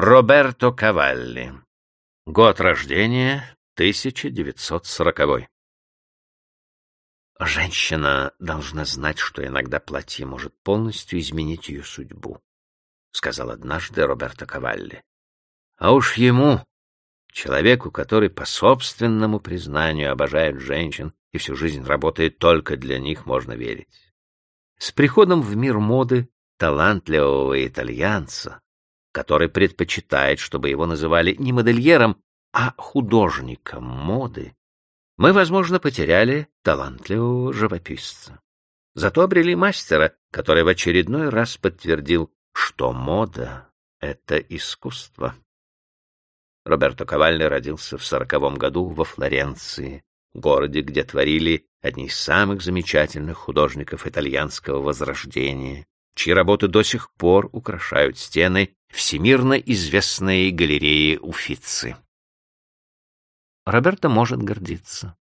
Роберто Кавалли. Год рождения 1940. Женщина должна знать, что иногда платье может полностью изменить ее судьбу, сказал однажды Роберто Кавалли. А уж ему, человеку, который по собственному признанию обожает женщин и всю жизнь работает только для них, можно верить. С приходом в мир моды талантливого итальянца, который предпочитает, чтобы его называли не модельером, а художником моды, мы, возможно, потеряли талантливого живописца. Зато обрели мастера, который в очередной раз подтвердил, что мода — это искусство. Роберто Кавальни родился в сороковом году во Флоренции, городе, где творили одни из самых замечательных художников итальянского возрождения, чьи работы до сих пор украшают стены всемирно известной галереи Уфицы. Роберто может гордиться.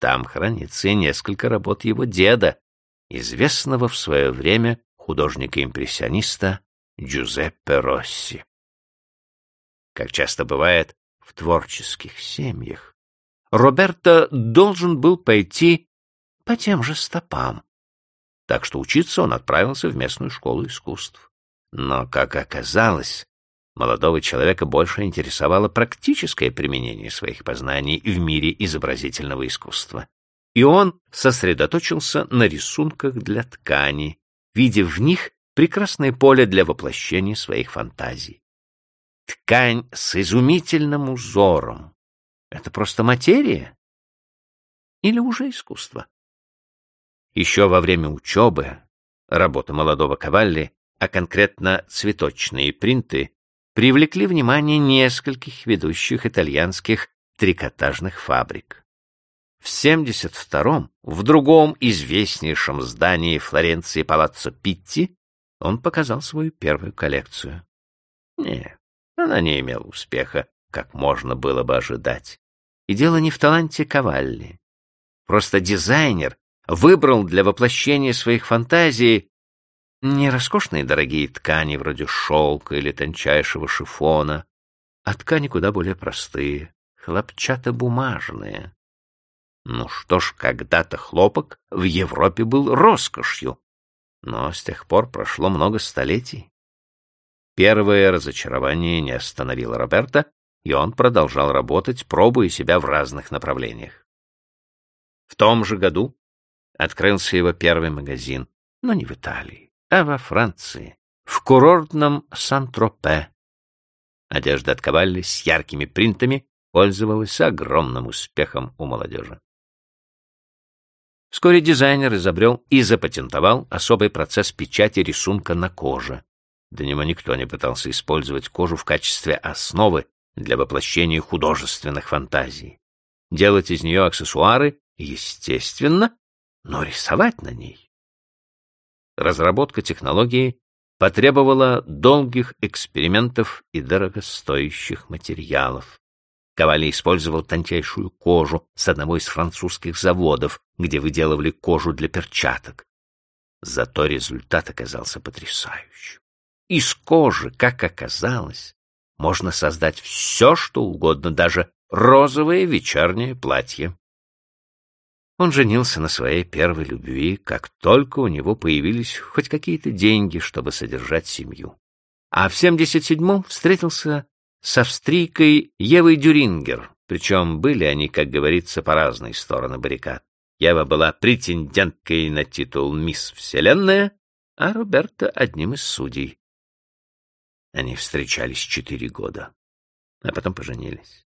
Там хранится и несколько работ его деда, известного в свое время художника-импрессиониста Джузеппе Росси. Как часто бывает в творческих семьях, Роберто должен был пойти по тем же стопам. Так что учиться он отправился в местную школу искусств. Но, как оказалось, молодого человека больше интересовало практическое применение своих познаний в мире изобразительного искусства. И он сосредоточился на рисунках для ткани, видя в них прекрасное поле для воплощения своих фантазий. Ткань с изумительным узором, это просто материя? Или уже искусство? Еще во время учебы работы молодого Кавалли, а конкретно цветочные принты, привлекли внимание нескольких ведущих итальянских трикотажных фабрик. В 72-м, в другом известнейшем здании Флоренции Палаццо Питти, он показал свою первую коллекцию. Нет, она не имела успеха, как можно было бы ожидать. И дело не в таланте Кавалли. Просто дизайнер выбрал для воплощения своих фантазий не роскошные дорогие ткани вроде шелка или тончайшего шифона, а ткани куда более простые, хлопчатобумажные. Ну что ж, когда-то хлопок в Европе был роскошью, но с тех пор прошло много столетий. Первое разочарование не остановило Роберта, и он продолжал работать, пробуя себя в разных направлениях. В том же году открылся его первый магазин, но не в Италии, а во Франции, в курортном Сан-Тропе. Одежда от Кавалли с яркими принтами пользовалась огромным успехом у молодежи. Вскоре дизайнер изобрел и запатентовал особый процесс печати рисунка на коже. До него никто не пытался использовать кожу в качестве основы для воплощения художественных фантазий. Делать из нее аксессуары, естественно, но рисовать на ней. Разработка технологии потребовала долгих экспериментов и дорогостоящих материалов. Ковали использовал тончайшую кожу с одного из французских заводов, где выделывали кожу для перчаток. Зато результат оказался потрясающим. Из кожи, как оказалось, можно создать все, что угодно, даже розовое вечернее платье. Он женился на своей первой любви, как только у него появились хоть какие-то деньги, чтобы содержать семью. А в 77-м встретился с австрийкой Евой Дюрингер, причем были они, как говорится, по разные стороны баррикад. Ева была претенденткой на титул «Мисс Вселенная», а Роберта — одним из судей. Они встречались четыре года, а потом поженились.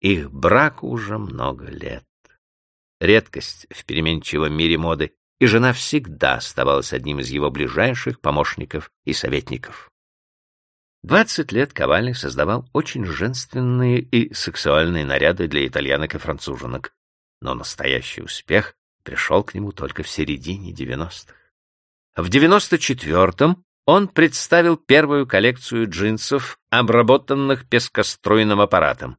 Их брак уже много лет. Редкость в переменчивом мире моды, и жена всегда оставалась одним из его ближайших помощников и советников. Двадцать лет Ковальный создавал очень женственные и сексуальные наряды для итальянок и француженок, но настоящий успех пришел к нему только в середине девяностых. В девяносто четвертом он представил первую коллекцию джинсов, обработанных пескоструйным аппаратом,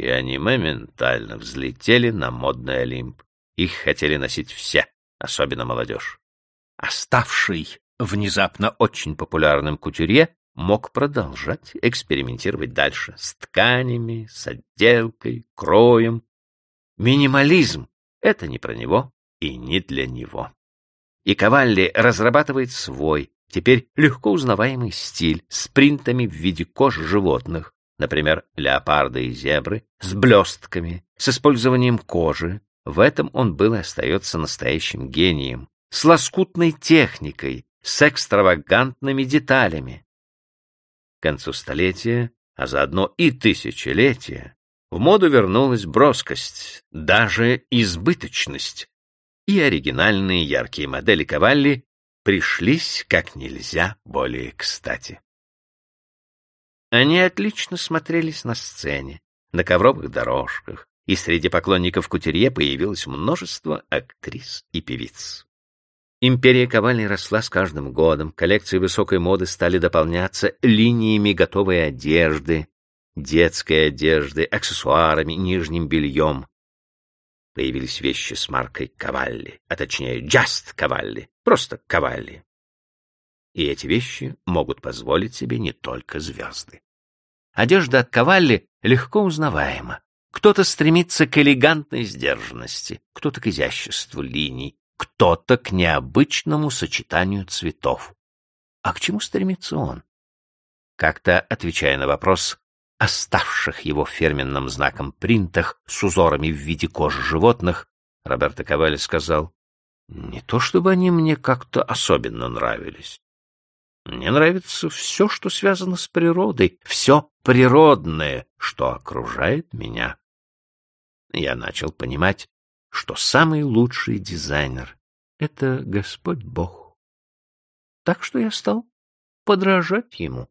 и они моментально взлетели на модный Олимп. Их хотели носить все, особенно молодежь. Оставший внезапно очень популярным кутюрье мог продолжать экспериментировать дальше с тканями, с отделкой, кроем. Минимализм — это не про него и не для него. И Кавалли разрабатывает свой, теперь легко узнаваемый стиль с принтами в виде кож животных, например, леопарда и зебры, с блестками, с использованием кожи. В этом он был и остается настоящим гением, с лоскутной техникой, с экстравагантными деталями. К концу столетия, а заодно и тысячелетия, в моду вернулась броскость, даже избыточность, и оригинальные яркие модели Кавалли пришлись как нельзя более кстати. Они отлично смотрелись на сцене, на ковровых дорожках, и среди поклонников кутюрье появилось множество актрис и певиц. Империя Ковальни росла с каждым годом, коллекции высокой моды стали дополняться линиями готовой одежды, детской одежды, аксессуарами, нижним бельем. Появились вещи с маркой Кавалли, а точнее Just Кавалли, просто Кавалли. И эти вещи могут позволить себе не только звезды. Одежда от Кавалли легко узнаваема. Кто-то стремится к элегантной сдержанности, кто-то к изяществу линий, кто-то к необычному сочетанию цветов. А к чему стремится он? Как-то, отвечая на вопрос, оставших его фирменным знаком принтах с узорами в виде кожи животных, Роберто Кавалли сказал, «Не то чтобы они мне как-то особенно нравились. Мне нравится все, что связано с природой, все природное, что окружает меня». Я начал понимать, что самый лучший дизайнер — это Господь Бог. Так что я стал подражать ему.